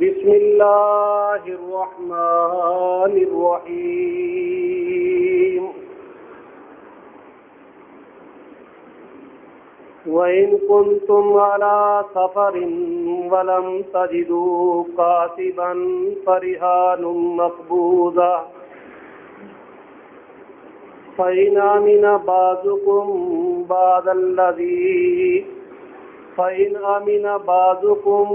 بسم الله الرحمن الرحيم. وإن كنتم على سفر ولم تجدوا قاتبا فرهان مقبوضا فإن أمن بعضكم بعض الذي فإن أمن بعضكم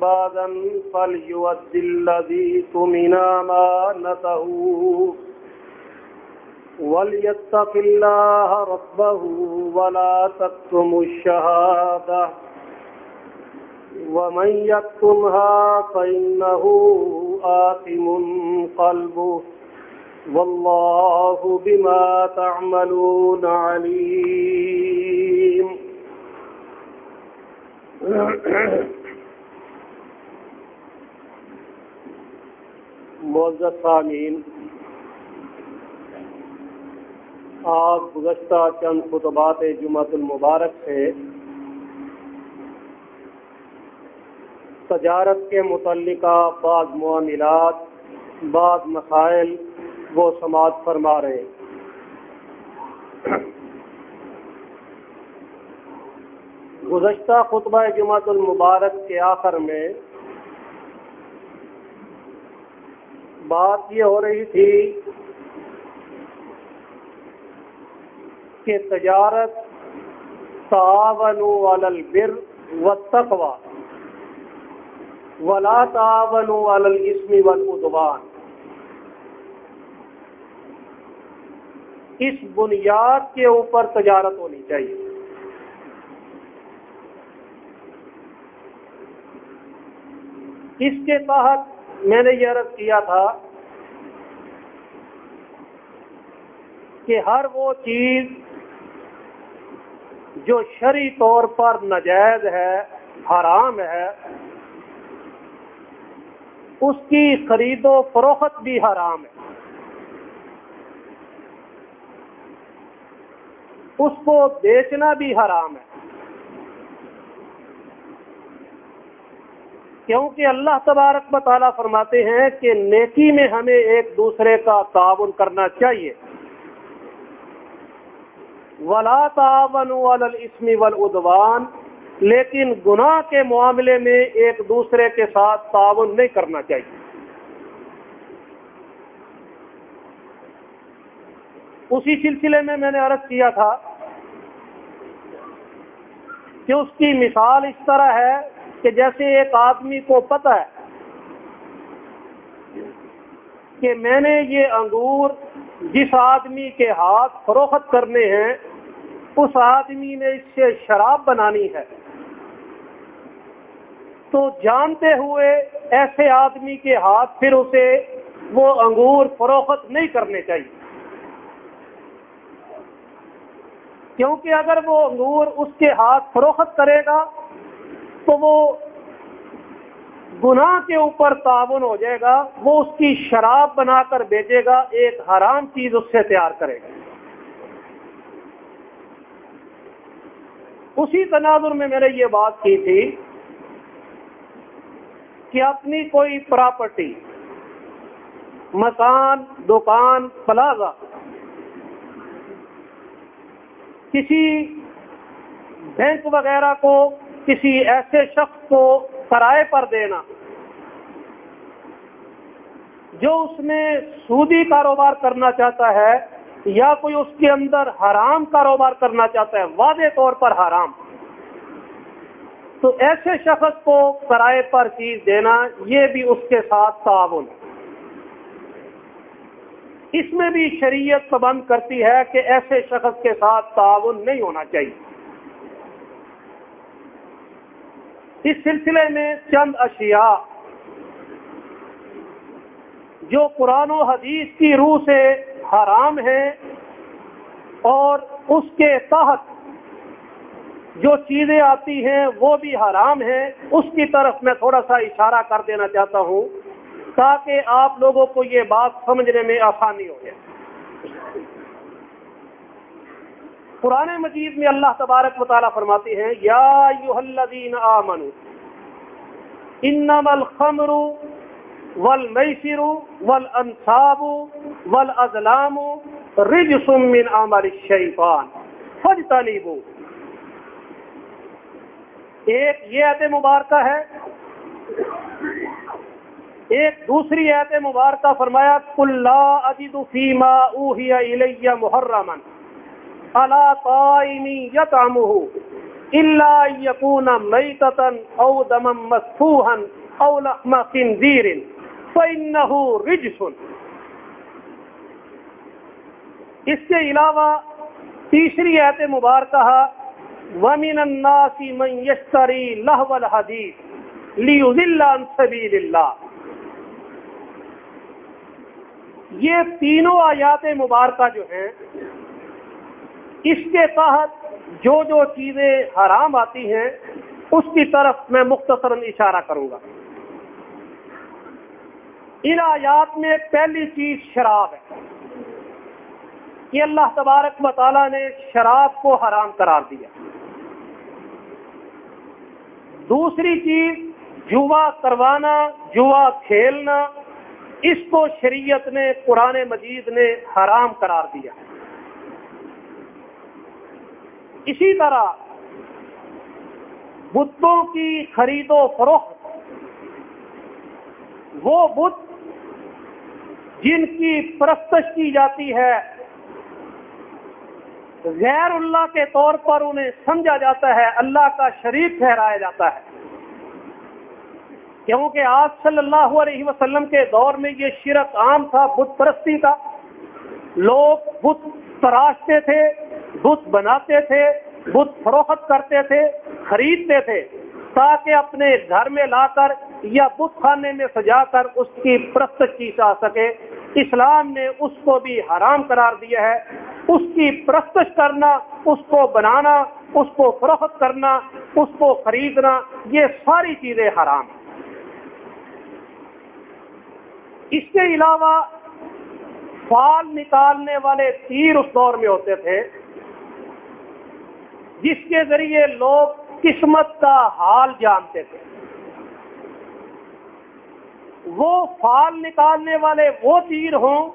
بعضا فليؤد الذي تمن أمانته وليتق الله ربه ولا تكتم الشهادة ومن يكتمها فإنه آثم قلبه والله بما تعملون عليم معزز سامین آپ گزشتہ چند خطبات جمعۃ المبارک سے تجارت کے متعلقہ بعض معاملات، بعض مسائل وہ سماعت فرما رہے ہیں۔ گزشتہ خطبہ جمعۃ المبارک کے آخر میں بات یہ ہو رہی تھی کہ تجارت تعاون علی البر والتقوى ولا تعاون علی الاسم والعدوان۔ اس بنیاد کے اوپر تجارت ہونی چاہیے۔ اس کے تحت میں نے یہ عرض کیا تھا کہ ہر وہ چیز جو شری طور پر نجائز ہے، حرام ہے، اس کی خرید و فروخت بھی حرام ہے۔ اس کو بیچنا بھی حرام ہے۔ کیونکہ اللہ تبارک مطالعہ فرماتے ہیں کہ نیکی میں ہمیں ایک دوسرے کا تعاون کرنا چاہیے۔ ولا تعاون والاسم والعدوان، لیکن گناہ کے معاملے میں ایک دوسرے کے ساتھ تعاون نہیں کرنا چاہیے۔ اسی سلسلے میں میں نے عرض کیا تھا کہ اس کی مثال اس طرح ہے کہ جیسے ایک آدمی کو پتہ ہے کہ میں نے یہ انگور جس آدمی کے ہاتھ فروخت کرنے ہیں، اس آدمی نے اس سے شراب بنانی ہے۔ تو جانتے ہوئے ایسے آدمی کے ہاتھ پھر اسے وہ انگور فروخت نہیں کرنے چاہیے۔ کیونکہ اگر وہ انگور اس کے ہاتھ فروخت کرے گا تو وہ گناہ کے اوپر تعاون ہو جائے گا، وہ اس کی شراب بنا کر بیچے گا، ایک حرام چیز اس سے تیار کرے گا۔ اسی تناظر میں میں نے یہ بات کی تھی کہ اپنی کوئی پراپرٹی، مکان، دکان، پلازا، کسی بینک وغیرہ کو کسی ایسے شخص کو کرائے پر دینا جو اس میں سودی کاروبار کرنا چاہتا ہے یا کوئی اس کے اندر حرام کاروبار کرنا چاہتا ہے، واضح طور پر حرام۔ تو ایسے شخص کو کرائے پر چیز دینا، یہ بھی اس کے ساتھ تعاون۔ اس میں بھی شریعت پابند کرتی ہے کہ ایسے شخص کے ساتھ تعاون نہیں ہونا چاہیے۔ اس سلسلے میں چند اشیاء جو قرآن و حدیث کی روح سے حرام ہیں اور اس کے تحت جو چیزیں آتی ہیں وہ بھی حرام ہیں اس کی طرف میں تھوڑا سا اشارہ کر دینا چاہتا ہوں تاکہ آپ لوگوں کو یہ بات سمجھنے میں آسانی ہو جائے۔ قرآن مجید میں اللہ تبارک مطالعہ فرماتے ہیں، یا انم الخمر والمیسر والانصاب والازلام رجس من عمل الشیطان۔ فجتنبو ایک یہ عہد مبارکہ ہے، ایک دوسری ایت مبارکہ فرمایا کل لا اجد فیما اوہی الی محرما۔ علا طائم یطعمه الا یکون میتتا او دما مسفوحا او لحم خنزیر فانه رجس. اس کے علاوہ تیسری ایت مبارکہ ومن الناس من یشتری لہو الحدیث لیضل عن سبیل اللہ یہ تینوں آیات مبارکہ جو ہیں اس کے تحت جو جو چیزیں حرام آتی ہیں، اس کی طرف میں مختصر اشارہ کروں گا۔ ان آیات میں پہلی چیز شراب ہے۔ کہ اللہ تبارک مطالعہ نے شراب کو حرام قرار دیا۔ دوسری چیز، جوا کروانا، جوا کھیلنا، اس کو شریعت نے، قرآن مجید نے حرام قرار دیا۔ اسی طرح بتوں کی خرید و فروخت، وہ بت جن کی پرستش کی جاتی ہے، غیر اللہ کے طور پر انہیں سمجھا جاتا ہے، اللہ کا شریک ٹھہرایا جاتا ہے۔ کیونکہ آج صلی اللہ علیہ وسلم کے دور میں یہ شرک عام تھا، بت پرستی کا، لوگ بت تراشتے تھے۔ بت بناتے تھے، بت فروخت کرتے تھے، خریدتے تھے، تاکہ اپنے گھر میں لا کر یا بت خانے میں سجا کر اس کی پرست کی جا سکے۔ اسلام نے اس کو بھی حرام قرار دیا ہے۔ اس کی پرستش کرنا، اس کو بنانا، اس کو فروخت کرنا، اس کو خریدنا، یہ ساری چیزیں حرام ہیں۔ اس کے علاوہ فال نکالنے والے تیر اس دور میں ہوتے تھے۔ جس کے ذریعے لوگ قسمت کا حال جانتے تھے۔ وہ فال نکالنے والے وہ تیر ہوں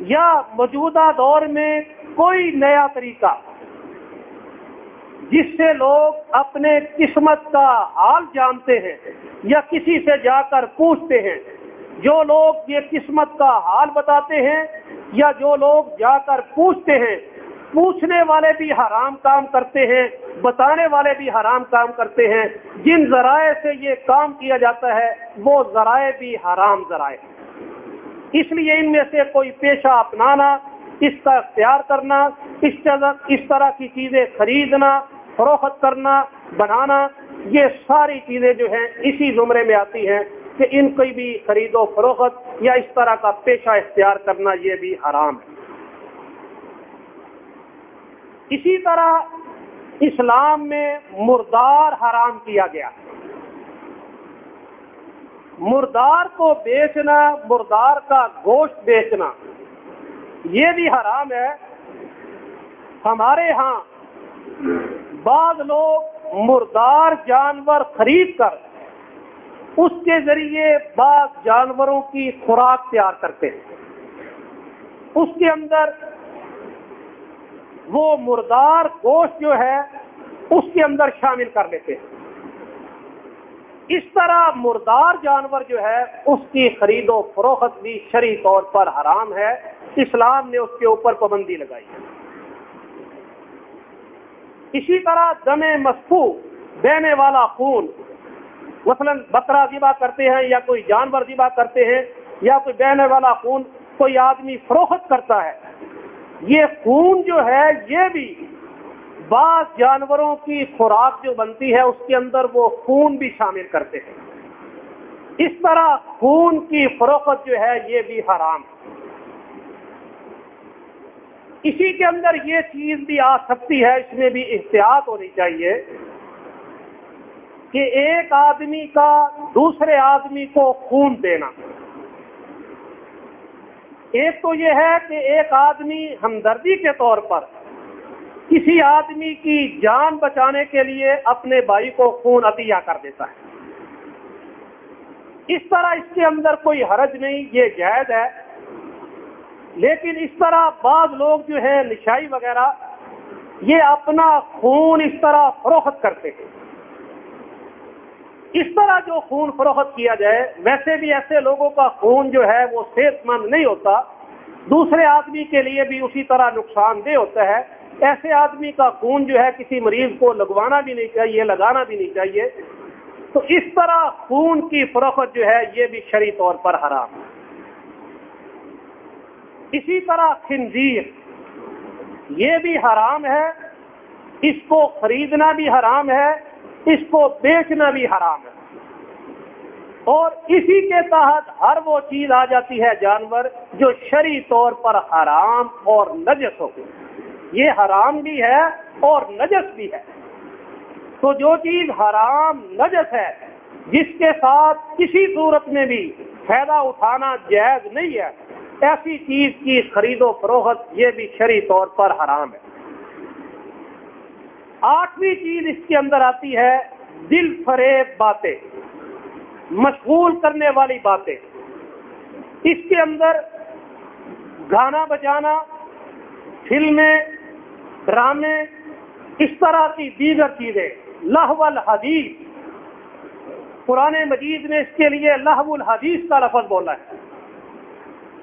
یا موجودہ دور میں کوئی نیا طریقہ جس سے لوگ اپنے قسمت کا حال جانتے ہیں یا کسی سے جا کر پوچھتے ہیں۔ جو لوگ یہ قسمت کا حال بتاتے ہیں یا جو لوگ جا کر پوچھتے ہیں پوچھنے والے بھی حرام کام کرتے ہیں، بتانے والے بھی حرام کام کرتے ہیں۔ جن ذرائع سے یہ کام کیا جاتا ہے، وہ ذرائع بھی حرام ذرائع اس لیے ان میں سے کوئی پیشہ اپنانا، اس کا اختیار کرنا، اس طرح اس طرح کی چیزیں خریدنا، فروخت کرنا، بنانا، یہ ساری چیزیں جو ہیں اسی زمرے میں آتی ہیں کہ ان کی بھی خرید و فروخت یا اس طرح کا پیشہ اختیار کرنا یہ بھی حرام ہے۔ اسی طرح اسلام میں مردار حرام کیا گیا۔ مردار کو بیچنا، مردار کا گوشت بیچنا، یہ بھی حرام ہے۔ ہمارے ہاں بعض لوگ مردار جانور خرید کر اس کے ذریعے بعض جانوروں کی خوراک تیار کرتے ہیں۔ اس کے اندر وہ مردار گوشت جو ہے، اس کے اندر شامل کر لیتے ہیں۔ اس طرح مردار جانور جو ہے، اس کی خرید و فروخت بھی شرعی طور پر حرام ہے۔ اسلام نے اس کے اوپر پابندی لگائی ہے۔ اسی طرح دم مصفو بہنے والا خون۔ مثلا بکرا ذبح کرتے ہیں یا کوئی جانور ذبح کرتے ہیں یا کوئی بہنے والا خون، کوئی آدمی فروخت کرتا ہے۔ یہ خون جو ہے، یہ بھی بعض جانوروں کی خوراک جو بنتی ہے، اس کے اندر وہ خون بھی شامل کرتے ہیں۔ اس طرح خون کی فروخت جو ہے، یہ بھی حرام۔ ہے اسی کے اندر یہ چیز بھی آ سکتی ہے، اس میں بھی احتیاط ہونی چاہیے کہ ایک آدمی کا دوسرے آدمی کو خون دینا۔ ایک تو یہ ہے کہ ایک آدمی ہمدردی کے طور پر کسی آدمی کی جان بچانے کے لیے اپنے بھائی کو خون عطیہ کر دیتا ہے۔ اس طرح اس کے اندر کوئی حرج نہیں، یہ جائز ہے۔ لیکن اس طرح بعض لوگ جو ہیں، نشائی وغیرہ، یہ اپنا خون اس طرح فروخت کرتے ہیں۔ اس طرح جو خون فروخت کیا جائے، ویسے بھی ایسے لوگوں کا خون جو ہے وہ صحت مند نہیں ہوتا، دوسرے آدمی کے لیے بھی اسی طرح نقصان دہ ہوتا ہے۔ ایسے آدمی کا خون جو ہے کسی مریض کو لگوانا بھی نہیں چاہیے، لگانا بھی نہیں چاہیے۔ تو اس طرح خون کی فروخت جو ہے یہ بھی شری طور پر حرام۔ اسی طرح خنزیر، یہ بھی حرام ہے، اس کو خریدنا بھی حرام ہے اس کو بیچنا بھی حرام ہے۔ اور اسی کے تحت ہر وہ چیز آ جاتی ہے جانور جو شری طور پر حرام اور نجس ہو۔ یہ حرام بھی ہے اور نجس بھی ہے۔ تو جو چیز حرام، نجس ہے، جس کے ساتھ کسی صورت میں بھی فائدہ اٹھانا جائز نہیں ہے، ایسی چیز کی خرید و فروخت یہ بھی شری طور پر حرام ہے۔ آٹھویں چیز اس کے اندر آتی ہے، دل فریب باتیں، مشغول کرنے والی باتیں۔ اس کے اندر گانا بجانا، فلمیں، ڈرامے، اس طرح کی دیگر چیزیں۔ لہو الحدیث۔ قرآن مجید نے اس کے لیے لہو الحدیث کا لفظ بولا ہے۔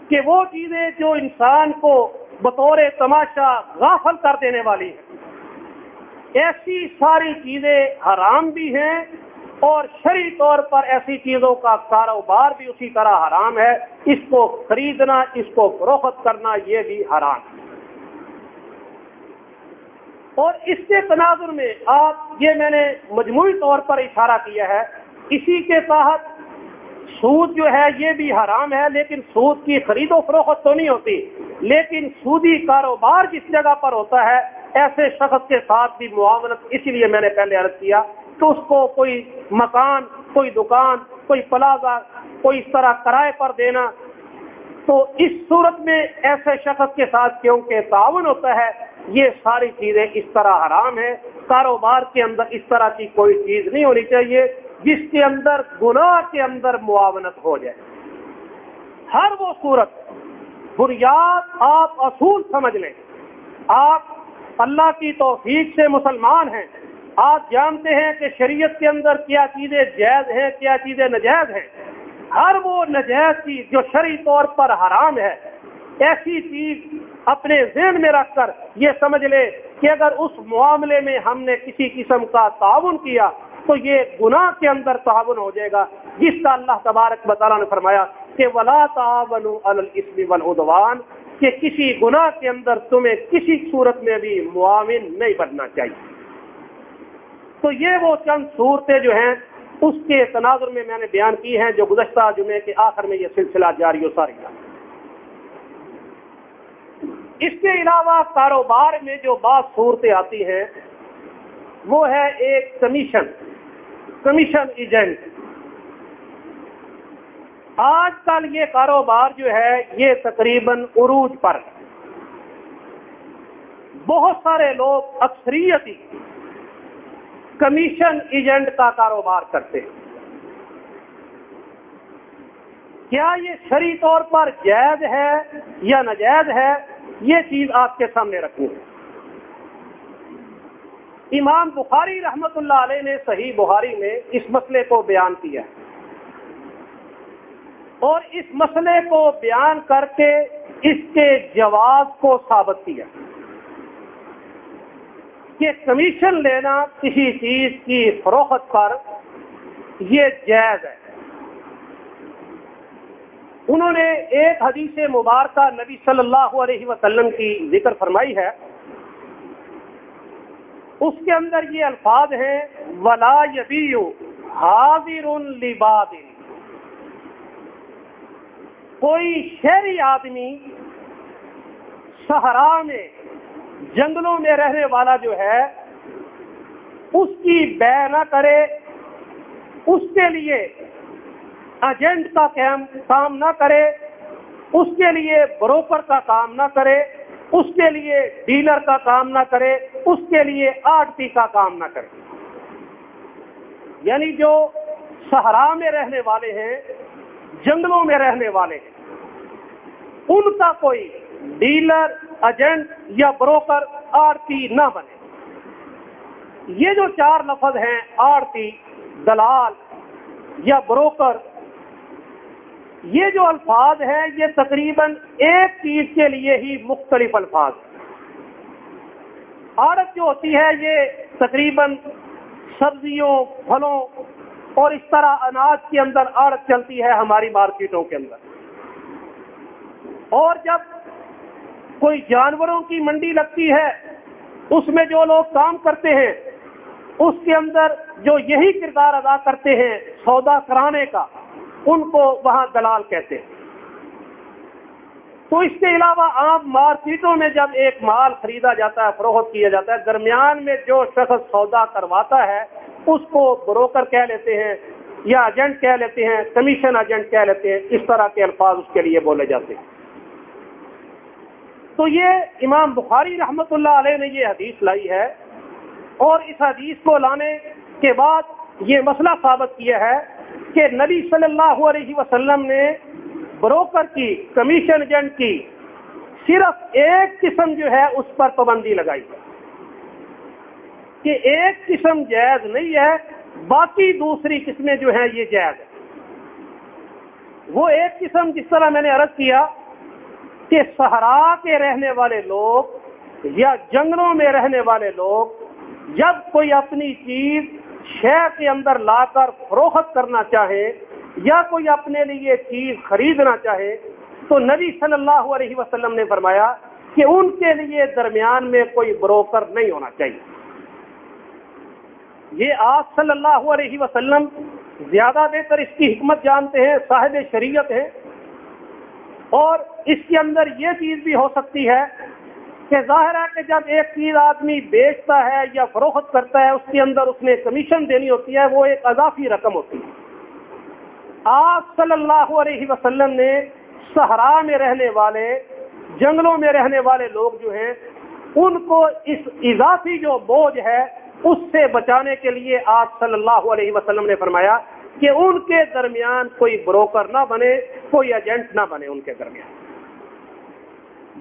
کہ وہ چیزیں جو انسان کو بطور تماشا غافل کر دینے والی ہیں۔ ایسی ساری چیزیں حرام بھی ہیں اور شری طور پر ایسی چیزوں کا کاروبار بھی اسی طرح حرام ہے۔ اس کو خریدنا، اس کو فروخت کرنا یہ بھی حرام ہے۔ اور اس کے تناظر میں آپ، یہ میں نے مجموعی طور پر اشارہ کیا ہے، اسی کے تحت سود جو ہے یہ بھی حرام ہے، لیکن سود کی خرید و فروخت تو نہیں ہوتی، لیکن سودی کاروبار جس جگہ پر ہوتا ہے ایسے شخص کے ساتھ بھی معاونت، اسی لیے میں نے پہلے عرض کیا تو اس کو کوئی مکان، کوئی دکان، کوئی پلازا کوئی اس طرح کرائے پر دینا۔ تو اس صورت میں ایسے شخص کے ساتھ کیونکہ تعاون ہوتا ہے، یہ ساری چیزیں اس طرح حرام ہیں۔ کاروبار کے اندر اس طرح کی کوئی چیز نہیں ہونی چاہیے جس کے اندر گناہ کے اندر معاونت ہو جائے۔ ہر وہ صورت، بنیاد آپ اصول سمجھ لیں۔ آپ اللہ کی توفیق سے مسلمان ہیں۔ آپ جانتے ہیں کہ شریعت کے اندر کیا چیزیں جائز ہیں، کیا چیزیں نجائز ہیں۔ ہر وہ نجائز چیز جو شرعی طور پر حرام ہے، ایسی چیز اپنے ذہن میں رکھ کر یہ سمجھ لے کہ اگر اس معاملے میں ہم نے کسی قسم کا تعاون کیا تو یہ گناہ کے اندر تعاون ہو جائے گا۔ جس کا اللہ تبارک بطالہ نے فرمایا کہ ولا تعاون ولادوان کہ کسی گناہ کے اندر تمہیں کسی صورت میں بھی معاون نہیں بننا چاہیے۔ تو یہ وہ چند صورتیں جو ہیں، اس کے تناظر میں میں نے بیان کی ہیں جو گزشتہ جمعے کے آخر میں یہ سلسلہ جاری و ساری تھا اس کے علاوہ کاروبار میں جو بعض صورتیں آتی ہیں، وہ ہے ایک کمیشن کمیشن ایجنٹ۔ آج کل یہ کاروبار جو ہے یہ تقریباً عروج پر بہت سارے لوگ اکثریتی کمیشن ایجنٹ کا کاروبار کرتے ہیں۔ کیا یہ شری طور پر جائز ہے یا ناجائز ہے؟ یہ چیز آپ کے سامنے رکھنی ہے۔ امام بخاری رحمت اللہ علیہ نے صحیح بخاری میں اس مسئلے کو بیان کیا اور اس مسئلے کو بیان کر کے اس کے جواز کو ثابت کیا۔ کہ کمیشن لینا کسی چیز کی فروخت پر یہ جائز ہے۔ انہوں نے ایک حدیث مبارکہ نبی صلی اللہ علیہ وسلم کی ذکر فرمائی ہے۔ اس کے اندر یہ الفاظ ہیں، ولا یبیو حاضر لباد کوئی شہری آدمی صحرا میں، جنگلوں میں رہنے والا جو ہے، اس کی بے نہ کرے، اس کے لیے ایجنٹ کا کام نہ کرے، اس کے لیے بروکر کا کام نہ کرے، اس کے لیے ڈیلر کا کام نہ کرے، اس کے لیے آرٹی کا کام نہ کرے۔ یعنی جو صحرا میں رہنے والے ہیں، جنگلوں میں رہنے والے ہیں ان کا کوئی ڈیلر، ایجنٹ یا بروکر آرتی نہ بنے۔ یہ جو چار لفظ ہیں آرتی دلال یا بروکر، یہ جو الفاظ ہیں، یہ تقریباً ایک چیز کے لیے ہی مختلف الفاظ آڑت جو ہوتی ہے، یہ تقریباً سبزیوں، پھلوں اور اس طرح اناج کے اندر آڑت چلتی ہے ہماری مارکیٹوں کے اندر۔ اور جب کوئی جانوروں کی منڈی لگتی ہے، اس میں جو لوگ کام کرتے ہیں، اس کے اندر جو یہی کردار ادا کرتے ہیں سودا کرانے کا، ان کو وہاں دلال کہتے ہیں۔ تو اس کے علاوہ عام مارکیٹوں میں جب ایک مال خریدا جاتا ہے، فروخت کیا جاتا ہے، درمیان میں جو شخص سودا کرواتا ہے، اس کو بروکر کہہ لیتے ہیں یا ایجنٹ کہہ لیتے ہیں، کمیشن ایجنٹ کہہ لیتے ہیں، اس طرح کے الفاظ اس کے لیے بولے جاتے ہیں۔ تو یہ امام بخاری رحمت اللہ علیہ نے یہ حدیث لائی ہے اور اس حدیث کو لانے کے بعد یہ مسئلہ ثابت کیا ہے کہ نبی صلی اللہ علیہ وسلم نے بروکر کی، کمیشن ایجنٹ کی صرف ایک قسم جو ہے اس پر پابندی لگائی ہے۔ کہ ایک قسم جائز نہیں ہے، باقی دوسری قسمیں جو ہیں یہ جائز ہے وہ ایک قسم جس طرح میں نے عرض کیا کہ صحرا کے رہنے والے لوگ یا جنگلوں میں رہنے والے لوگ جب کوئی اپنی چیز شہر کے اندر لا کر فروخت کرنا چاہے یا کوئی اپنے لیے چیز خریدنا چاہے تو نبی صلی اللہ علیہ وسلم نے فرمایا کہ ان کے لیے درمیان میں کوئی بروکر نہیں ہونا چاہیے۔ یہ آپ صلی اللہ علیہ وسلم زیادہ بہتر اس کی حکمت جانتے ہیں، صاحب شریعت ہیں اور اس کے اندر یہ چیز بھی ہو سکتی ہے کہ ظاہر ہے کہ جب ایک چیز آدمی بیچتا ہے یا فروخت کرتا ہے، اس کے اندر اس نے کمیشن دینی ہوتی ہے، وہ ایک اضافی رقم ہوتی ہے۔ آپ صلی اللہ علیہ وسلم نے صحرا میں رہنے والے، جنگلوں میں رہنے والے لوگ جو ہیں، ان کو اس اضافی جو بوجھ ہے، اس سے بچانے کے لیے آپ صلی اللہ علیہ وسلم نے فرمایا کہ ان کے درمیان کوئی بروکر نہ بنے، کوئی ایجنٹ نہ بنے ان کے درمیان۔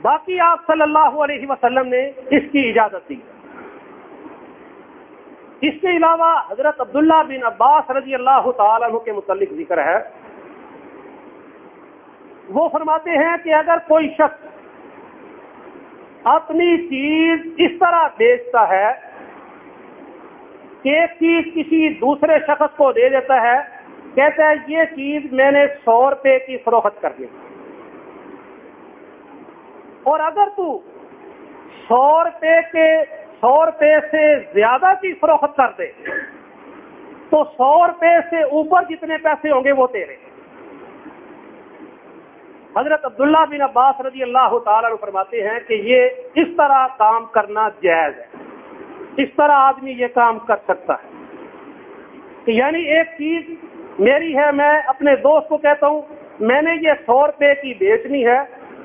باقی آپ صلی اللہ علیہ وسلم نے اس کی اجازت دی۔ اس کے علاوہ حضرت عبداللہ بن عباس رضی اللہ تعالیٰ عنہ کے متعلق ذکر ہے۔ وہ فرماتے ہیں کہ اگر کوئی شخص اپنی چیز اس طرح بیچتا ہے ایک چیز کسی دوسرے شخص کو دے دیتا ہے، کہتا ہے یہ چیز میں نے سو روپے کی فروخت کر دی۔ اور اگر تو سو روپے کے سو روپے سے زیادہ کی فروخت کر دے، تو سو روپے سے اوپر جتنے پیسے ہوں گے وہ تیرے۔ حضرت عبداللہ بن عباس رضی اللہ تعالیٰ فرماتے ہیں کہ یہ اس طرح کام کرنا جائز ہے۔ اس طرح آدمی یہ کام کر سکتا ہے۔ کہ یعنی ایک چیز میری ہے، میں اپنے دوست کو کہتا ہوں، میں نے یہ سو روپے کی بیچنی ہے،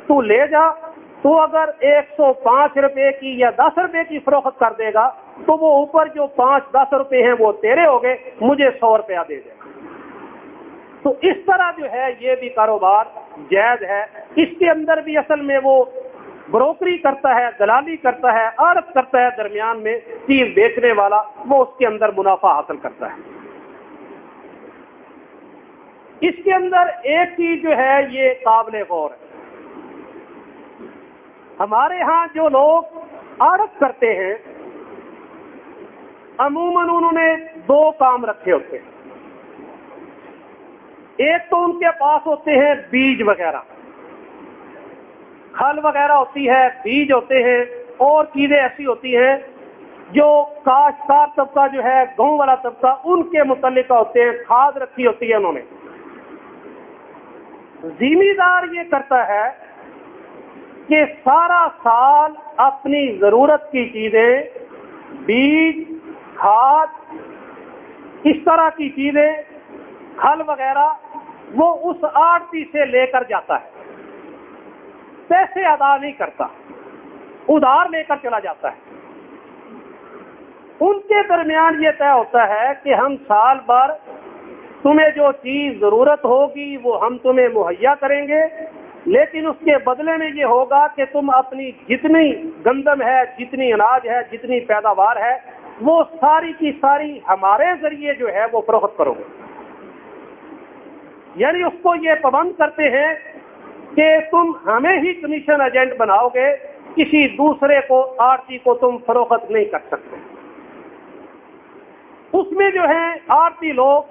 تو لے جا، تو اگر ایک سو پانچ روپے کی یا دس روپے کی فروخت کر دے گا، تو وہ اوپر جو پانچ دس روپے ہیں وہ تیرے ہو گئے، مجھے سو روپیہ دے دے۔ گا تو اس طرح جو ہے، یہ بھی کاروبار جائز ہے۔ اس کے اندر بھی اصل میں وہ بروکری کرتا ہے، دلالی کرتا ہے عرض کرتا ہے، درمیان میں چیز بیچنے والا وہ اس کے اندر منافع حاصل کرتا ہے۔ اس کے اندر ایک چیز جو ہے، یہ قابل غور ہے۔ ہمارے ہاں جو لوگ آڑت کرتے ہیں، عموماً انہوں نے دو کام رکھے ہوتے ہیں۔ ایک تو ان کے پاس ہوتے ہیں بیج وغیرہ۔ کھل وغیرہ ہوتی ہے، بیج ہوتے ہیں، اور چیزیں ایسی ہوتی ہیں جو کاشتکار طبقہ جو ہے، گاؤں والا طبقہ ان کے متعلقہ ہوتے ہیں، کھاد رکھی ہوتی ہے انہوں نے۔ ذمہ دار یہ کرتا ہے کہ سارا سال اپنی ضرورت کی چیزیں، بیج، کھاد، اس طرح کی چیزیں کھل وغیرہ، وہ اس آڑتی سے لے کر جاتا ہے۔ پیسے ادا نہیں کرتا، ادھار لے کر چلا جاتا ہے۔ ان کے درمیان یہ طے ہوتا ہے کہ ہم سال بھر تمہیں جو چیز ضرورت ہوگی وہ ہم تمہیں مہیا کریں گے، لیکن اس کے بدلے میں یہ ہوگا کہ تم اپنی جتنی گندم ہے، جتنی اناج ہے، جتنی پیداوار ہے، وہ ساری کی ساری ہمارے ذریعے جو ہے وہ فروخت کرو گے۔ یعنی اس کو یہ پابند کرتے ہیں کہ تم ہمیں ہی کمیشن ایجنٹ بناؤ گے، کسی دوسرے کو، آرتی کو تم فروخت نہیں کر سکتے۔ اس میں جو ہے آرتی لوگ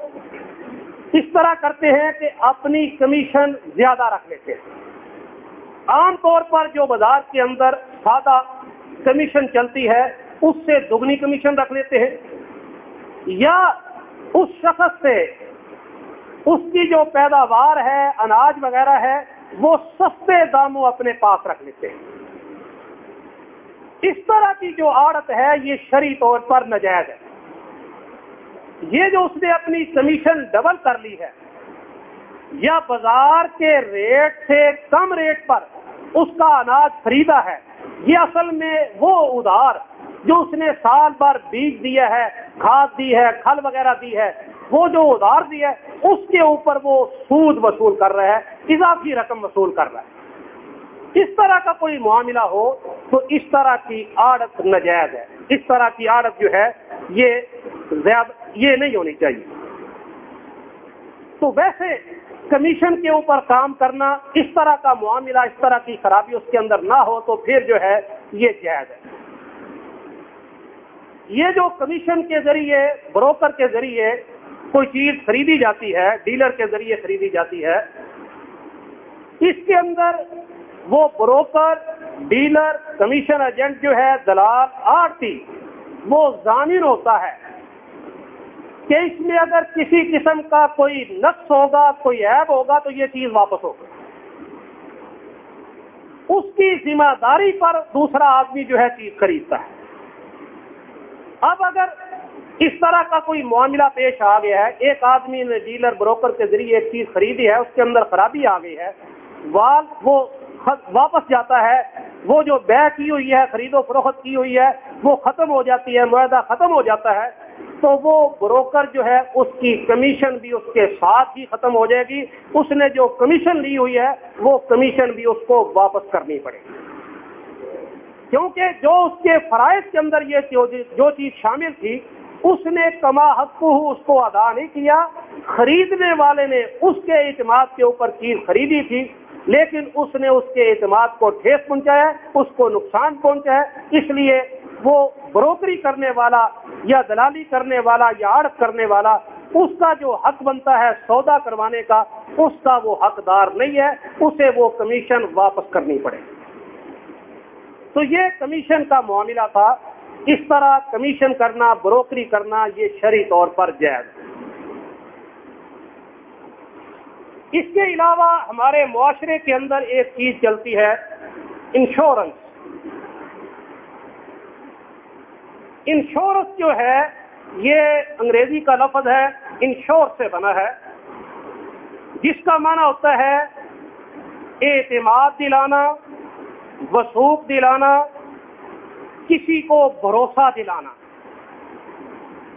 اس طرح کرتے ہیں کہ اپنی کمیشن زیادہ رکھ لیتے ہیں۔ عام طور پر جو بازار کے اندر سادہ کمیشن چلتی ہے، اس سے دگنی کمیشن رکھ لیتے ہیں۔ یا اس شخص سے اس کی جو پیداوار ہے، اناج وغیرہ ہے وہ سستے داموں اپنے پاس رکھ لیتے ہیں۔ اس طرح کی جو عادت ہے، یہ شری طور پر نجائز ہے۔ یہ جو اس نے اپنی کمیشن ڈبل کر لی ہے، یا بازار کے ریٹ سے کم ریٹ پر اس کا اناج خریدا ہے، یہ اصل میں وہ ادھار جو اس نے سال بھر بیج دیا ہے، کھاد دی ہے، کھل وغیرہ دی ہے وہ جو ادھار دی ہے، اس کے اوپر وہ سود وصول کر رہا ہے، اضافی رقم وصول کر رہا ہے۔ اس طرح کا کوئی معاملہ ہو تو اس طرح کی عادت نجائز ہے۔ اس طرح کی عادت جو ہے، یہ زیادہ یہ نہیں ہونی چاہیے۔ تو ویسے کمیشن کے اوپر کام کرنا اس طرح کا معاملہ، اس طرح کی خرابی اس کے اندر نہ ہو تو پھر جو ہے، یہ جائز ہے۔ یہ جو کمیشن کے ذریعے، بروکر کے ذریعے کوئی چیز خریدی جاتی ہے، ڈیلر کے ذریعے خریدی جاتی ہے، اس کے اندر وہ بروکر، ڈیلر، کمیشن ایجنٹ جو ہے، دلال، آرتی، وہ ضامن ہوتا ہے کہ اس میں اگر کسی قسم کا کوئی نقص ہوگا، کوئی عیب ہوگا، تو یہ چیز واپس ہوگی۔ اس کی ذمہ داری پر دوسرا آدمی جو ہے چیز خریدتا ہے۔ اب اگر اس طرح کا کوئی معاملہ پیش آ گیا ہے، ایک آدمی نے ڈیلر بروکر کے ذریعے ایک چیز خریدی ہے، اس کے اندر خرابی آ گئی ہے، وال وہ واپس جاتا ہے، وہ جو بے کی ہوئی ہے، خرید و فروخت کی ہوئی ہے، وہ ختم ہو جاتی ہے، معاہدہ ختم ہو جاتا ہے، تو وہ بروکر جو ہے، اس کی کمیشن بھی اس کے ساتھ ہی ختم ہو جائے گی، اس نے جو کمیشن لی ہوئی ہے، وہ کمیشن بھی اس کو واپس کرنی پڑے گی۔ کیونکہ جو اس کے فرائض کے اندر یہ جو چیز شامل تھی اس نے کما حق اس کو ادا نہیں کیا، خریدنے والے نے اس کے اعتماد کے اوپر چیز خریدی تھی، لیکن اس نے اس کے اعتماد کو ٹھیس پہنچایا، اس کو نقصان پہنچایا، اس لیے وہ بروکری کرنے والا یا دلالی کرنے والا یا آڑت کرنے والا، اس کا جو حق بنتا ہے سودا کروانے کا، اس کا وہ حقدار نہیں ہے، اسے وہ کمیشن واپس کرنی پڑے۔ تو یہ کمیشن کا معاملہ تھا۔ اس طرح کمیشن کرنا، بروکری کرنا، یہ شرعی طور پر جائز اس کے علاوہ ہمارے معاشرے کے اندر ایک چیز چلتی ہے انشورنس انشورنس جو ہے، یہ انگریزی کا لفظ ہے انشور سے بنا ہے۔ جس کا معنی ہوتا ہے، اعتماد دلانا وسوخ دلانا کسی کو بھروسہ دلانا۔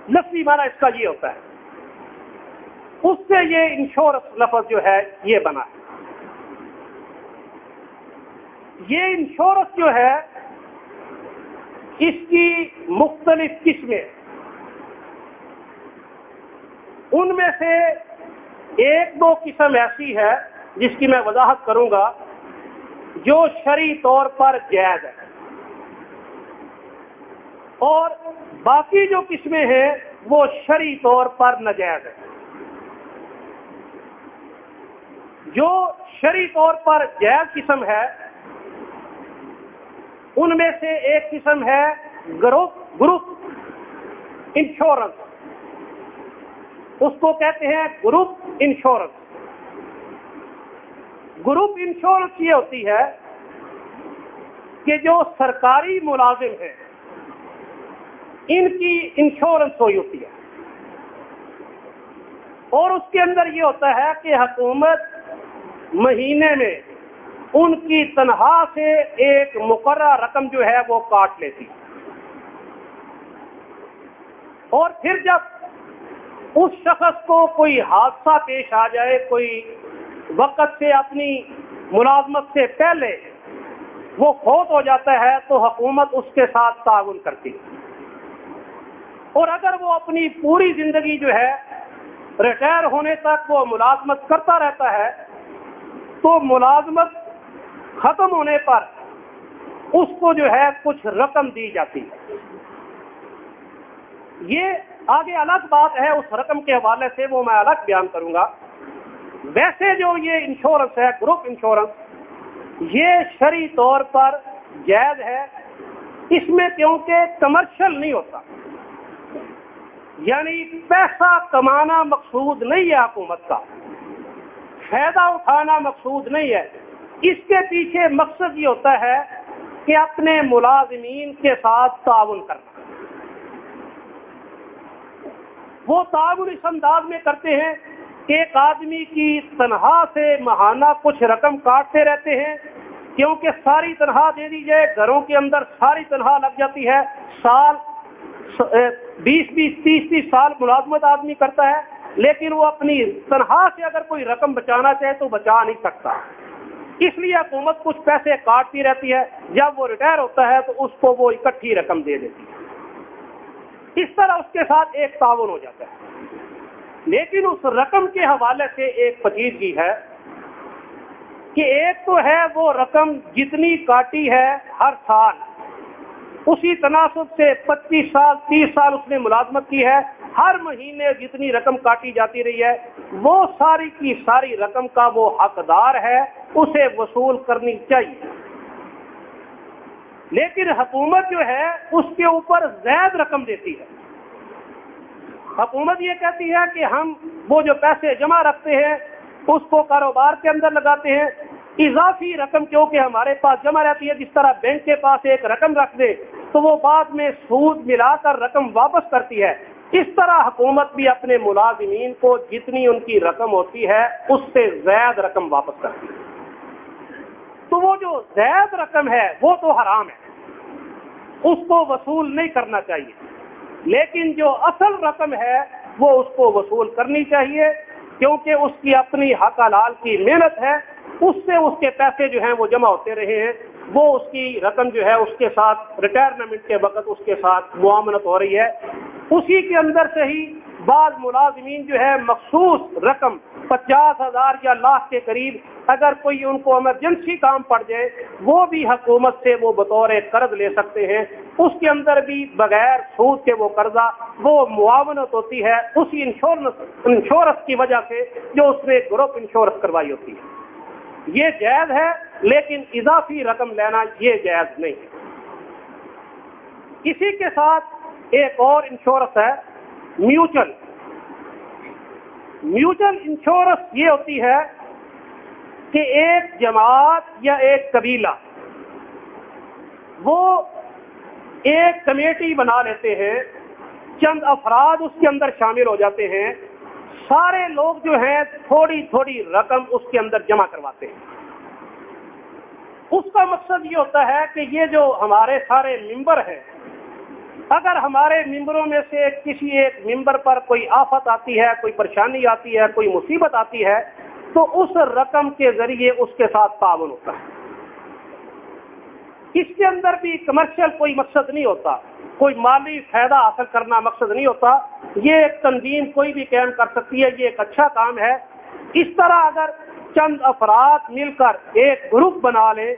لفظی معنی اس کا یہ ہوتا ہے۔ اس سے یہ انشورنس لفظ جو ہے یہ بنا ہے۔ یہ انشورنس جو ہے، اس کی مختلف قسمیں۔ ان میں سے ایک دو قسم ایسی ہے جس کی میں وضاحت کروں گا جو شرعی طور پر جائز ہے اور باقی جو قسمیں ہیں وہ شرعی طور پر نجائز ہے جو شرعی طور پر جائز قسم ہے، ان میں سے ایک قسم ہے گروپ گروپ انشورنس اس کو کہتے ہیں گروپ انشورنس گروپ انشورنس یہ ہوتی ہے کہ جو سرکاری ملازم ہیں ان کی انشورنس ہوئی ہوتی ہے۔ اور اس کے اندر یہ ہوتا ہے کہ حکومت مہینے میں ان کی تنہا سے ایک مقررہ رقم جو ہے وہ کاٹ لیتی۔ اور پھر جب اس شخص کو کوئی حادثہ پیش آ جائے، کوئی وقت سے اپنی ملازمت سے پہلے وہ فوت ہو جاتا ہے تو حکومت اس کے ساتھ تعاون کرتی۔ اور اگر وہ اپنی پوری زندگی جو ہے ریٹائر ہونے تک وہ ملازمت کرتا رہتا ہے، تو ملازمت ختم ہونے پر اس کو جو ہے کچھ رقم دی جاتی ہے۔ یہ آگے الگ بات ہے، اس رقم کے حوالے سے وہ میں الگ بیان کروں گا۔ ویسے جو یہ انشورنس ہے گروپ انشورنس یہ شری طور پر جائز ہے۔ اس میں کیونکہ کمرشل نہیں ہوتا۔ یعنی پیسہ کمانا مقصود نہیں ہے حکومت کا، فائدہ اٹھانا مقصود نہیں ہے۔ اس کے پیچھے مقصد یہ ہوتا ہے کہ اپنے ملازمین کے ساتھ تعاون کرنا۔ وہ تعاون اس انداز میں کرتے ہیں کہ ایک آدمی کی تنہا سے ماہانہ کچھ رقم کاٹتے رہتے ہیں، کیونکہ ساری تنخواہ دے دی جائے، گھروں کے اندر ساری تنخواہ لگ جاتی ہے، سال بیس بیس تیس تیس سال ملازمت آدمی کرتا ہے، لیکن وہ اپنی تنخواہ سے اگر کوئی رقم بچانا چاہے تو بچا نہیں سکتا۔ اس لیے حکومت کچھ پیسے کاٹتی رہتی ہے، جب وہ ریٹائر ہوتا ہے تو اس کو وہ اکٹھی رقم دے دیتی ہے۔ اس طرح اس کے ساتھ ایک تعاون ہو جاتا ہے۔ لیکن اس رقم کے حوالے سے ایک پچیدگی ہے کہ ایک تو ہے وہ رقم جتنی کاٹی ہے ہر سال۔ اسی تناسب سے پچیس سال، تیس سال اس نے ملازمت کی ہے۔ ہر مہینے جتنی رقم کاٹی جاتی رہی ہے، وہ ساری کی ساری رقم کا وہ حقدار ہے، اسے وصول کرنی چاہیے۔ لیکن حکومت جو ہے، اس کے اوپر زائد رقم دیتی ہے۔ حکومت یہ کہتی ہے کہ ہم وہ جو پیسے جمع رکھتے ہیں، اس کو کاروبار کے اندر لگاتے ہیں اضافی رقم کیونکہ ہمارے پاس جمع رہتی ہے، جس طرح بینک کے پاس ایک رقم رکھ دے، تو وہ بعد میں سود ملا کر رقم واپس کرتی ہے۔ اس طرح حکومت بھی اپنے ملازمین کو جتنی ان کی رقم ہوتی ہے، اس سے زائد رقم واپس کرتی ہے۔ تو وہ جو زائد رقم ہے، وہ تو حرام ہے۔ اس کو وصول نہیں کرنا چاہیے۔ لیکن جو اصل رقم ہے، وہ اس کو وصول کرنی چاہیے، کیونکہ اس کی اپنی حق لال کی محنت ہے۔ اس سے اس کے پیسے جو ہیں وہ جمع ہوتے رہے ہیں۔ وہ اس کی رقم جو ہے اس کے ساتھ ریٹائرمنٹ کے وقت اس کے ساتھ معاملت ہو رہی ہے۔ اسی کے اندر سے ہی بعض ملازمین جو ہے مخصوص رقم پچاس ہزار یا لاکھ کے قریب اگر کوئی ان کو ایمرجنسی کام پڑ جائے، وہ بھی حکومت سے وہ بطور قرض لے سکتے ہیں۔ اس کے اندر بھی بغیر سود کے وہ قرضہ، وہ معاونت ہوتی ہے۔ اسی انشورنس انشورنس کی وجہ سے جو اس نے گروپ انشورنس کروائی ہوتی ہے۔ یہ جائز ہے، لیکن اضافی رقم لینا یہ جائز نہیں ہے۔ اسی کے ساتھ ایک اور انشورنس ہے میوچل میوچل انشورنس یہ ہوتی ہے کہ ایک جماعت یا ایک قبیلہ وہ ایک کمیٹی بنا لیتے ہیں، چند افراد اس کے اندر شامل ہو جاتے ہیں۔ سارے لوگ جو ہیں تھوڑی تھوڑی رقم اس کے اندر جمع کرواتے ہیں۔ اس کا مقصد یہ ہوتا ہے کہ یہ جو ہمارے سارے ممبر ہیں، اگر ہمارے ممبروں میں سے کسی ایک ممبر پر کوئی آفت آتی ہے، کوئی پریشانی آتی ہے، کوئی مصیبت آتی ہے، تو اس رقم کے ذریعے اس کے ساتھ تعاون ہوتا ہے۔ اس کے اندر بھی کمرشل کوئی مقصد نہیں ہوتا۔ کوئی مالی فائدہ حاصل کرنا مقصد نہیں ہوتا۔ یہ ایک تنظیم کوئی بھی قائم کر سکتی ہے، یہ ایک اچھا کام ہے۔ اس طرح اگر چند افراد مل کر ایک گروپ بنا لے،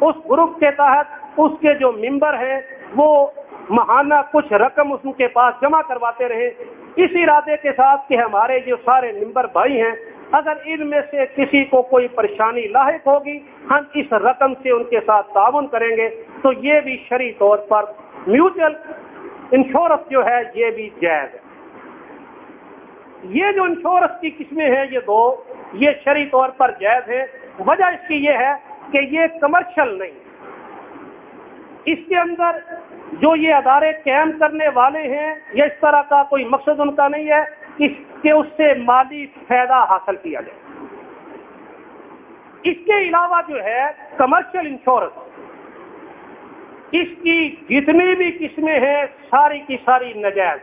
اس گروپ کے تحت اس کے جو ممبر ہیں، وہ ماہانہ کچھ رقم اس کے پاس جمع کرواتے رہے اس ارادے کے ساتھ کہ ہمارے جو سارے ممبر بھائی ہیں، اگر ان میں سے کسی کو کوئی پریشانی لاحق ہوگی، ہم اس رقم سے ان کے ساتھ تعاون کریں گے۔ تو یہ بھی شرعی طور پر میوچل انشورنس جو ہے یہ بھی جائز ہے۔ یہ جو انشورنس کی قسمیں ہیں یہ دو، یہ شرعی طور پر جائز ہے وجہ اس کی یہ ہے کہ یہ کمرشل نہیں۔ اس کے اندر جو یہ ادارے قائم کرنے والے ہیں، یا اس طرح کا کوئی مقصد ان کا نہیں ہے کہ اس سے مالی فائدہ حاصل کیا جائے۔ اس کے علاوہ جو ہے کمرشل انشورنس۔ اس کی جتنی بھی قسمیں ہیں، ساری کی ساری نجائز۔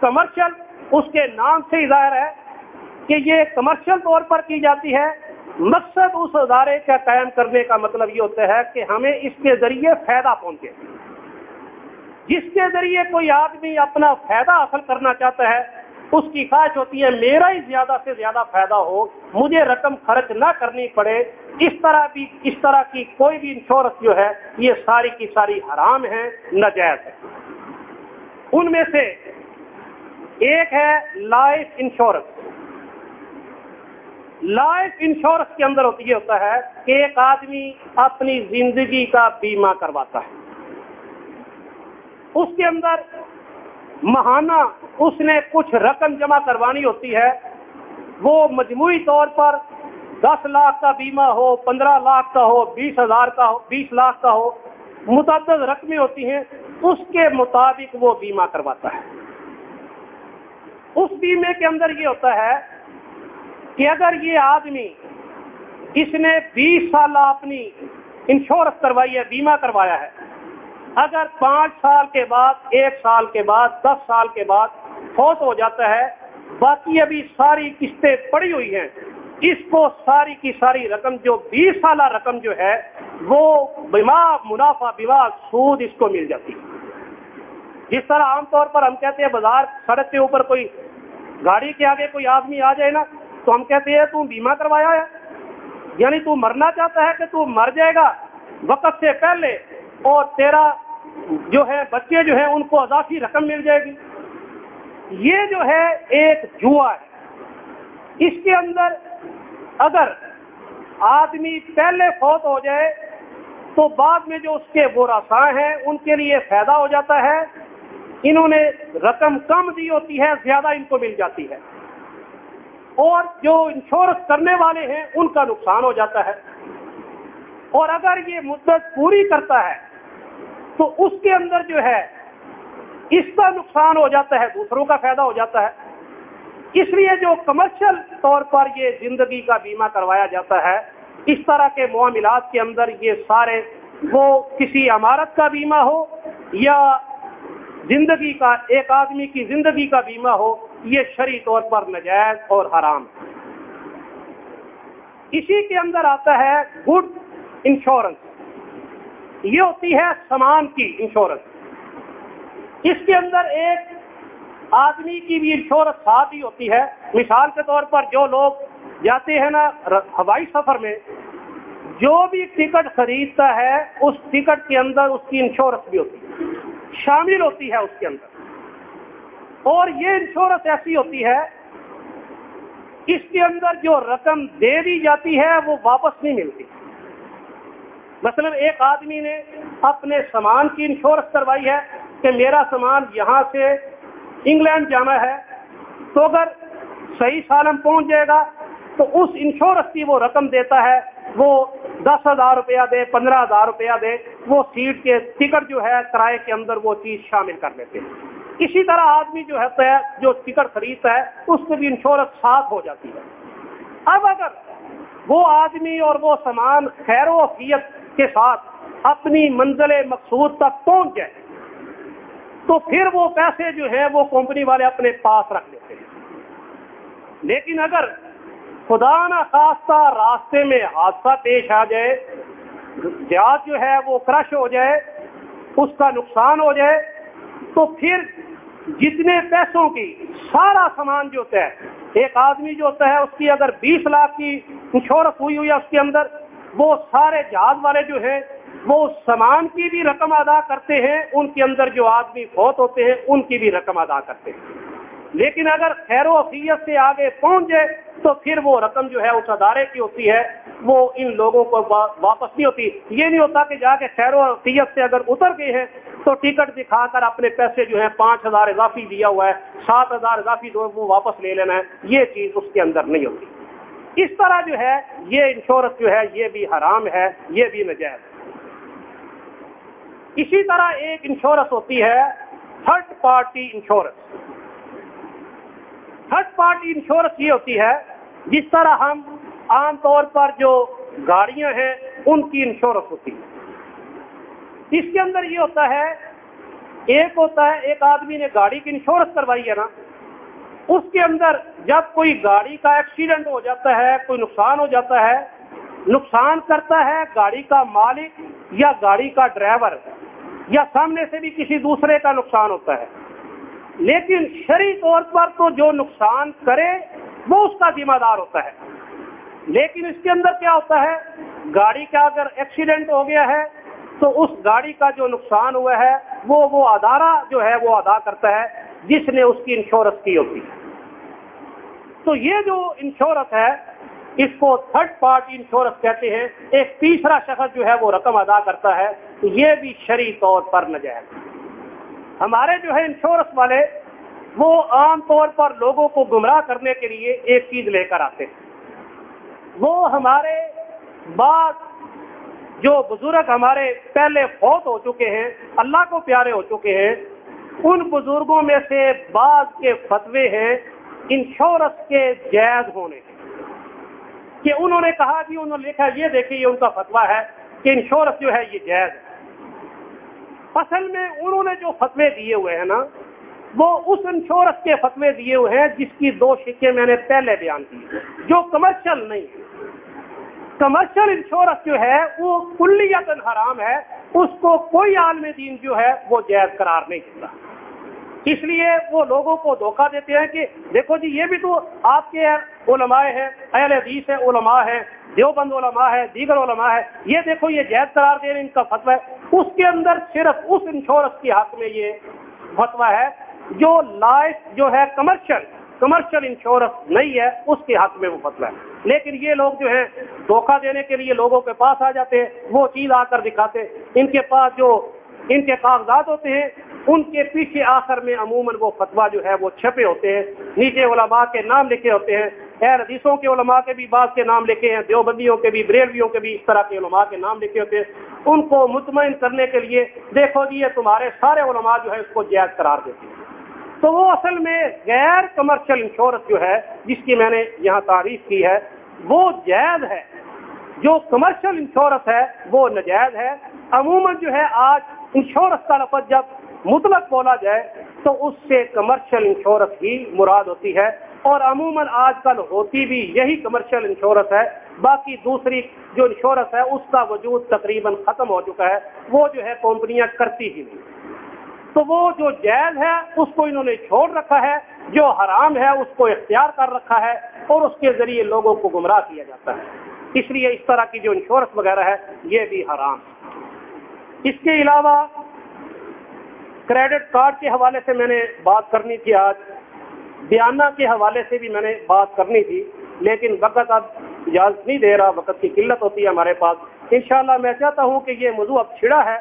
کمرشل اس کے نام سے ظاہر ہے کہ یہ کمرشل طور پر کی جاتی ہے۔ مقصد اس ادارے کا قائم کرنے کا مطلب یہ ہوتا ہے کہ ہمیں اس کے ذریعے فائدہ پہنچے۔ جس کے ذریعے کوئی آدمی اپنا فائدہ حاصل کرنا چاہتا ہے اس کی خواہش ہوتی ہے میرا ہی زیادہ سے زیادہ فائدہ ہو، مجھے رقم خرچ نہ کرنی پڑے، اس طرح بھی، اس طرح کی کوئی بھی انشورنس جو ہے، یہ ساری کی ساری حرام ہے ناجائز ہے ان میں سے ایک ہے لائف انشورنس لائف انشورنس کے اندر یہ ہوتا ہے کہ ایک آدمی اپنی زندگی کا بیمہ کرواتا ہے۔ اس کے اندر ماہانہ اس نے کچھ رقم جمع کروانی ہوتی ہے۔ وہ مجموعی طور پر دس لاکھ کا بیمہ ہو، پندرہ لاکھ کا ہو، بیس ہزار کا ہو، بیس لاکھ کا ہو، متعدد رقمیں ہوتی ہیں، اس کے مطابق وہ بیمہ کرواتا ہے۔ اس بیمے کے اندر یہ ہوتا ہے کہ اگر یہ آدمی اس نے بیس سال اپنی انشورنس کروائی ہے، بیمہ کروایا ہے اگر پانچ سال کے بعد، ایک سال کے بعد، دس سال کے بعد فوت ہو جاتا ہے، باقی ابھی ساری قسطیں پڑی ہوئی ہیں، اس کو ساری کی ساری رقم جو بیس سالہ رقم جو ہے، وہ بیما منافع بیما سود، اس کو مل جاتی۔ ہے جس طرح عام طور پر ہم کہتے ہیں بازار سڑک کے اوپر کوئی گاڑی کے آگے کوئی آدمی آ جائے نا، تو ہم کہتے ہیں تم بیمہ کروایا ہے۔ یعنی تو مرنا چاہتا ہے کہ تو مر جائے گا وقت سے پہلے، اور تیرا جو ہے بچے جو ہیں ان کو اضافی رقم مل جائے گی۔ یہ جو ہے ایک جوا ہے۔ اس کے اندر اگر آدمی پہلے فوت ہو جائے تو بعد میں جو اس کے وہ ہیں، ان کے لیے فائدہ ہو جاتا ہے۔ انہوں نے رقم کم دی ہوتی ہے، زیادہ ان کو مل جاتی ہے۔ اور جو انشورنس کرنے والے ہیں، ان کا نقصان ہو جاتا ہے۔ اور اگر یہ مدت پوری کرتا ہے تو اس کے اندر جو ہے، اس کا نقصان ہو جاتا ہے، دوسروں کا فائدہ ہو جاتا ہے۔ اس لیے جو کمرشل طور پر یہ زندگی کا بیمہ کروایا جاتا ہے، اس طرح کے معاملات کے اندر یہ سارے وہ کسی عمارت کا بیمہ ہو یا زندگی کا، ایک آدمی کی زندگی کا بیمہ ہو، یہ شرعی طور پر نجائز اور حرام۔ اسی کے اندر آتا ہے گڈ انشورنس۔ یہ ہوتی ہے سامان کی انشورنس اس کے اندر ایک آدمی کی بھی انشورنس ساتھ ہی ہوتی ہے. مثال کے طور پر جو لوگ جاتے ہیں نا ہوائی سفر میں، جو بھی ٹکٹ خریدتا ہے، اس ٹکٹ کے اندر اس کی انشورنس بھی ہوتی ہے. شامل ہوتی ہے اس کے اندر. اور یہ انشورنس ایسی ہوتی ہے، اس کے اندر جو رقم دے دی جاتی ہے، وہ واپس نہیں ملتی. مثلا ایک آدمی نے اپنے سامان کی انشورنس کروائی ہے کہ میرا سامان یہاں سے انگلینڈ جانا ہے، تو اگر صحیح سالم پہنچ جائے گا تو اس انشورنس کی وہ رقم دیتا ہے، وہ دس ہزار روپیہ دے، پندرہ ہزار روپیہ دے، وہ سیٹ کے ٹکٹ جو ہے کرائے کے اندر وہ چیز شامل کر لیتے ہیں۔ اسی طرح آدمی جو ہے جو ٹکٹ خریدتا ہے، اس میں بھی انشورنس ساتھ ہو جاتی ہے۔ اب اگر وہ آدمی اور وہ سامان خیر و وفیت کے ساتھ اپنی منزل مقصود تک پہنچ جائے، تو پھر وہ پیسے جو ہیں وہ کمپنی والے اپنے پاس رکھ لیتے ہیں۔ لیکن اگر خدا نہ خاصہ راستے میں حادثہ پیش آ جائے، جہاز جو ہے وہ کرش ہو جائے، اس کا نقصان ہو جائے، تو پھر جتنے پیسوں کی سارا سامان جو ہوتا ہے، ایک آدمی جو ہوتا ہے، اس کی اگر بیس لاکھ کی انشورنس ہوئی ہوئی ہے اس کے اندر وہ سارے جہاز والے جو ہیں، وہ سامان کی بھی رقم ادا کرتے ہیں، ان کے اندر جو آدمی فوت ہوتے ہیں، ان کی بھی رقم ادا کرتے ہیں۔ لیکن اگر خیر و عقیت سے آگے پہنچ جائے، تو پھر وہ رقم جو ہے اس ادارے کی ہوتی ہے۔ وہ ان لوگوں کو واپس نہیں ہوتی۔ یہ نہیں ہوتا کہ جا کے خیر و عقیت سے اگر اتر گئے ہیں، تو ٹکٹ دکھا کر اپنے پیسے جو ہے پانچ ہزار اضافی دیا ہوا ہے، سات ہزار اضافی دو وہ واپس لے لینا ہے۔ یہ چیز اس کے اندر نہیں ہوتی۔ اس طرح جو ہے، یہ انشورنس جو ہے، یہ بھی حرام ہے، یہ بھی نجائز اسی طرح ایک انشورنس ہوتی ہے third party insurance third party insurance یہ ہوتی ہے، جس طرح ہم عام طور پر جو گاڑیاں ہیں، ان کی انشورنس ہوتی ہے۔ اس کے اندر یہ ہوتا ہے، ایک ہوتا ہے، ایک آدمی نے گاڑی کی انشورنس کروائی ہے نا اس کے اندر جب کوئی گاڑی کا ایکسیڈنٹ ہو جاتا ہے، کوئی نقصان ہو جاتا ہے، نقصان کرتا ہے گاڑی کا مالک یا گاڑی کا ڈرائیور یا سامنے سے بھی کسی دوسرے کا نقصان ہوتا ہے۔ لیکن شرعی طور پر تو جو نقصان کرے وہ اس کا ذمہ دار ہوتا ہے۔ لیکن اس کے اندر کیا ہوتا ہے؟ گاڑی کا اگر ایکسیڈنٹ ہو گیا ہے تو اس گاڑی کا جو نقصان ہوا ہے وہ وہ ادارہ جو ہے وہ ادا کرتا ہے۔ جس نے اس کی انشورنس کی ہوتی۔ ہے تو یہ جو انشورنس ہے، اس کو تھرڈ پارٹی انشورنس کہتے ہیں۔ ایک تیسرا شخص جو ہے، وہ رقم ادا کرتا ہے۔ یہ بھی شرعی طور پر نجائز ہمارے جو ہے انشورنس والے، وہ عام طور پر لوگوں کو گمراہ کرنے کے لیے ایک چیز لے کر آتے ہیں۔ وہ ہمارے بعد جو بزرگ ہمارے پہلے فوت ہو چکے ہیں، اللہ کو پیارے ہو چکے ہیں ان بزرگوں میں سے بعض کے فتوے ہیں انشورنس کے جائز ہونے کہ انہوں نے کہا کہ انہوں نے لکھا، یہ دیکھیں، یہ ان کا فتویٰ ہے کہ انشورنس جو ہے یہ جائز ہے۔ اصل میں انہوں نے جو فتوے دیے ہوئے ہیں نا، وہ اس انشورنس کے فتوے دیے ہوئے ہیں جس کی دو شکے میں نے پہلے بیان کی۔ جو کمرشل نہیں ہے۔ کمرشل انشورنس جو ہے، وہ کلیت حرام ہے۔ اس کو کوئی عالم دین جو ہے وہ جائز قرار نہیں دیتا۔ اس لیے وہ لوگوں کو دھوکہ دیتے ہیں کہ دیکھو جی یہ بھی تو آپ کے علماء ہیں، اہل حدیث ہے علماء ہے دیوبند علماء ہے دیگر علماء ہے یہ دیکھو، یہ جائز قرار دے رہے ہیں ان کا فتویٰ۔ ہے اس کے اندر صرف اس انشورنس کے حق میں یہ فتویٰ ہے جو لائف جو ہے کمرشل کمرشل انشورنس نہیں ہے، اس کے حق میں وہ فتویٰ ہے۔ لیکن یہ لوگ جو ہے دھوکہ دینے کے لیے لوگوں کے پاس آ جاتے ہیں، وہ چیز آ کر دکھاتے ان کے پاس جو ان کے کاغذات ہوتے ہیں، ان کے پیچھے آخر میں عموماً وہ فتویٰ جو ہے وہ چھپے ہوتے ہیں۔ نیچے علماء کے نام لکھے ہوتے ہیں۔ خیر حدیثوں کے علماء کے بھی بعض کے نام لکھے ہیں، دیوبندیوں کے بھی، بریلویوں کے بھی اس طرح کے علماء کے نام لکھے ہوتے ہیں۔ ان کو مطمئن کرنے کے لیے دیکھو جی یہ تمہارے سارے علماء جو ہے اس کو جائز قرار دیتے ہیں۔ تو وہ اصل میں غیر کمرشل انشورنس جو ہے، جس کی میں نے یہاں تعریف کی ہے، وہ جائز ہے۔ جو کمرشل انشورنس ہے، وہ نجائز ہے۔ عموماً جو ہے، آج انشورنس کا لفظ جب مطلق بولا جائے، تو اس سے کمرشل انشورنس ہی مراد ہوتی ہے۔ اور عموماً آج کل ہوتی بھی یہی کمرشل انشورنس ہے۔ باقی دوسری جو انشورنس ہے، اس کا وجود تقریباً ختم ہو چکا ہے۔ وہ جو ہے، کمپنیاں کرتی ہی نہیں۔ تو وہ جو جائز ہے، اس کو انہوں نے چھوڑ رکھا ہے، جو حرام ہے، اس کو اختیار کر رکھا ہے اور اس کے ذریعے لوگوں کو گمراہ کیا جاتا ہے۔ اس لیے اس طرح کی جو انشورنس وغیرہ ہے، یہ بھی حرام۔ اس کے علاوہ کریڈٹ کارڈ کے حوالے سے میں نے بات کرنی تھی آج۔ بیانہ کے حوالے سے بھی میں نے بات کرنی تھی، لیکن وقت اب اجازت نہیں دے رہا، وقت کی قلت ہوتی ہے ہمارے پاس۔ انشاءاللہ میں چاہتا ہوں کہ یہ موضوع اب چھڑا ہے،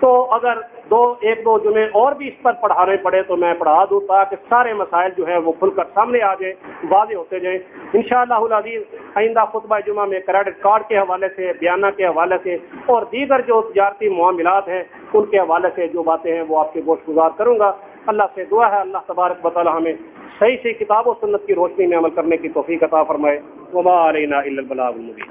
تو اگر دو، ایک دو جمعے اور بھی اس پر پڑھانے پڑے تو میں پڑھا دوں تاکہ سارے مسائل جو ہیں وہ کھل کر سامنے آ جائیں، واضح ہوتے جائیں۔ ان شاء اللہ العزیز، آئندہ خطبہ جمعہ میں کریڈٹ کارڈ کے حوالے سے، بیانہ کے حوالے سے اور دیگر جو تجارتی معاملات ہیں، ان کے حوالے سے جو باتیں ہیں وہ آپ کے گوشت گزار کروں گا۔ اللہ سے دعا ہے، اللہ تبارک بطالہ ہمیں صحیح سے کتاب و سنت کی روشنی میں عمل کرنے کی توفیق عطا فرمائے۔ وما علینا الا البلاغ المبین۔